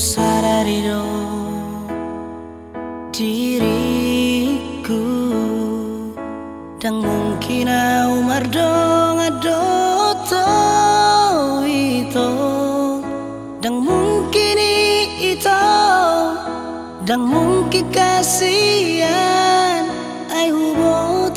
sadari dong diriku. Dan mungkin au mardong adoto ito. Dan mungkin ito. Dan mungkin kasihan. Ai hubo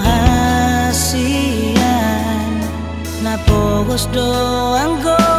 hasian Napogos do ang goal